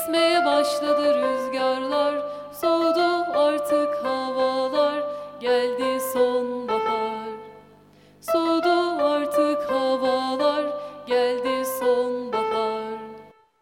Esmeye başladı rüzgarlar, soğudu artık havalar, geldi sonbahar. Soğudu artık havalar, geldi sonbahar.